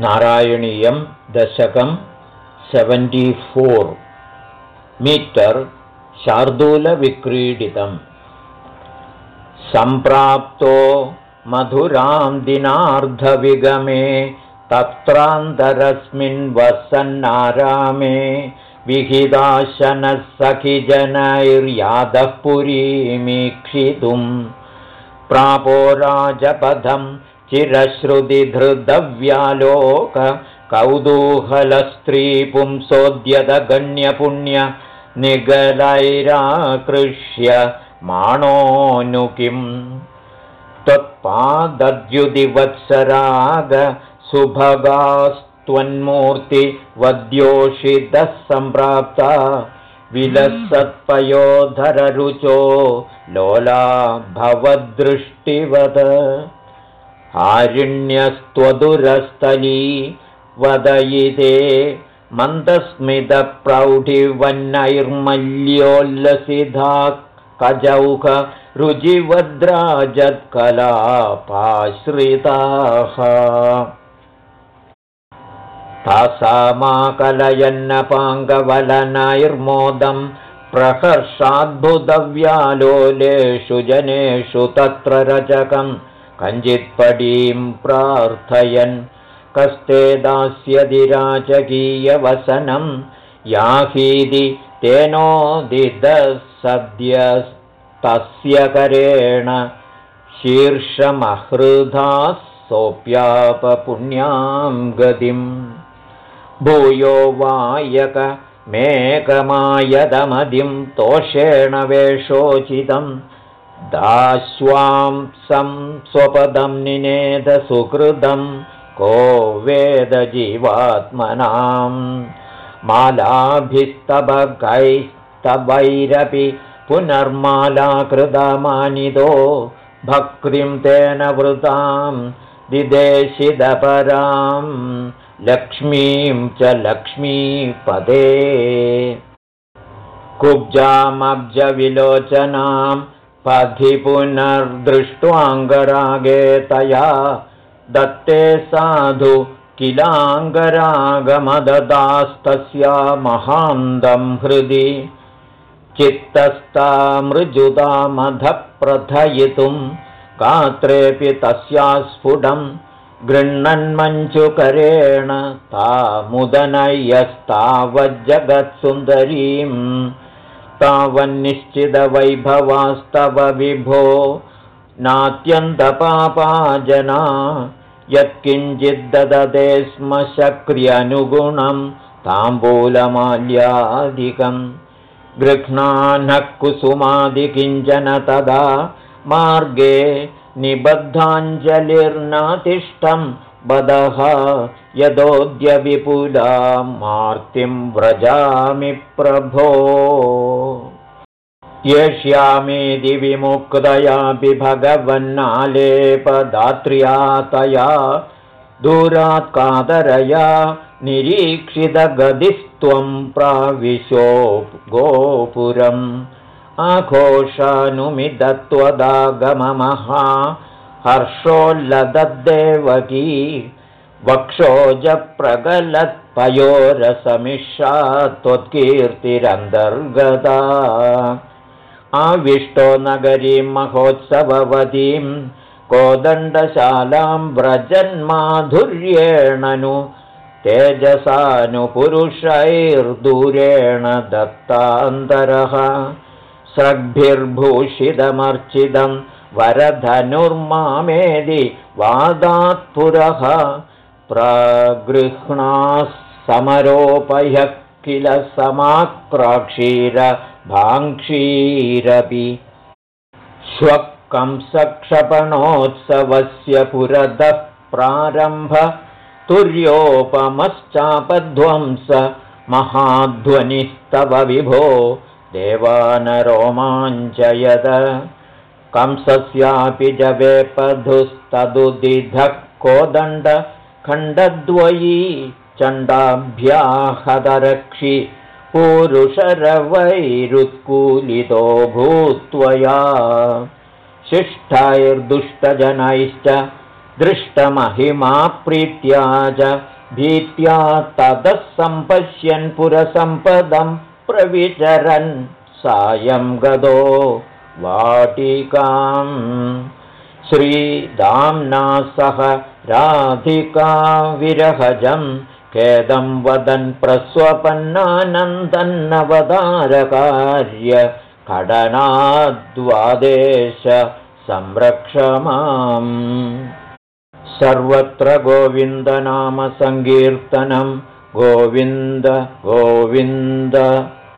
नारायणीयं दशकं सेवेण्टिफोर् मीटर् शार्दूलविक्रीडितम्। सम्प्राप्तो मधुरां दिनार्धविगमे तत्रान्तरस्मिन् वसन्नारामे विहिदाशनः सखिजनैर्यादः पुरीमीक्षितुं प्रापो राजपदं चिरश्रुतिधृतव्यालोक कौतूहलस्त्रीपुंसोद्यतगण्यपुण्य निगलैराकृष्य माणोऽनु किम् त्वत्पादद्युदिवत्सराग सुभगास्त्वन्मूर्तिवद्योषितः सम्प्राप्ता विलसत्पयोधररुचो लोला भवद्दृष्टिवद आरिण्यस्त्वदुरस्थली वदयिते मन्दस्मितप्रौढिवन्नैर्मल्योल्लसिधा कजौख रुजिवद्राजत्कलापाश्रिताः तासामाकलयन्नपाङ्गवलनैर्मोदं प्रहर्षाद्भुतव्यालोलेषु जनेषु तत्र रजकं कञ्चित्पडीं प्रार्थयन्। कस्ते दास्यति राजकीयवसनं याहीति तेनोदितः सद्यस्तस्य करेण। शीर्षमहृदाः सोऽप्यापपुण्यां गतिम्। भूयो वायकमेकमायदमदिं तोषेण वेषोचितं दास्वां सं स्वपदं निनेदसुकृतं को वेदजीवात्मनाम् मालाभिस्तभगैस्तवैरपि पुनर्मालाकृतमानितो भक्तिं तेन वृतां दिदेशिदपरां लक्ष्मीं च लक्ष्मीपदे। कुब्जामब्जविलोचनां पथि पुनर्दृष्ट्वाङ्गरागे तया दत्ते साधु किलाङ्गरागमददास्तस्या महान्दं हृदि। चित्तस्तामृजुतामधप्रथयितुं गात्रेऽपि तस्या स्फुटं गृह्णन्मञ्चुकरेण तामुदनय्यस्तावज्जगत्सुन्दरीं तावन्निश्चितवैभवास्तव विभो नात्यन्तपापाजना यत्किञ्चिद्ददते स्म शक्र्यनुगुणं ताम्बूलमाल्यादिकम्। गृह्णानः कुसुमादिकिञ्चन तदा मार्गे निबद्धाञ्जलिर्नातिष्ठं बदः यदोद्य विपुला मार्तिं व्रजामि प्रभो। येष्यामीति विमुक्तयापि भगवन्नालेपदात्र्या तया दूरात् कादरया निरीक्षितगदिस्त्वं प्राविशो गोपुरम्। आघोषानुमिदत्वदागममहा हर्षोल्लदद्देवकी वक्षोजप्रगलत्पयोरसमिषा त्वत्कीर्तिरन्तर्गता आविष्टो नगरीं महोत्सववतीं कोदण्डशालां व्रजन्माधुर्येण नु तेजसानुपुरुषैर्दूरेण दत्तान्तरः। स्रग्भिर्भूषितमर्चितं वरधनुर्मामेदि वादात्पुरः प्रगृह्णाः समरोपह्यः किल समाक्राक्षीर भाङ्क्षीरपि। श्वकंसक्षपणोत्सवस्य पुरतः प्रारम्भ तुर्योपमश्चापध्वंस महाध्वनिस्तव विभो देवानरोमाञ्चयद कंसस्यापि जवेपधुस्तदुदिधः कोदण्डखण्डद्वयी चण्डाभ्याहतरक्षि पूरुषरवैरुत्कूलितो भूत्वया। शिष्टैर्दुष्टजनैश्च दृष्टमहिमा प्रीत्या च भीत्या ततः सम्पश्यन् पुरसम्पदं प्रविचरन् सायं गदो वाटिकाम्। श्रीदाम्ना सह राधिका विरहजं खेदं वदन् प्रस्वपन्नानन्दन्नवतारकार्य खडनाद्वादेश संरक्ष माम् सर्वत्र गोविन्दनामसङ्कीर्तनं। गोविन्द गोविन्द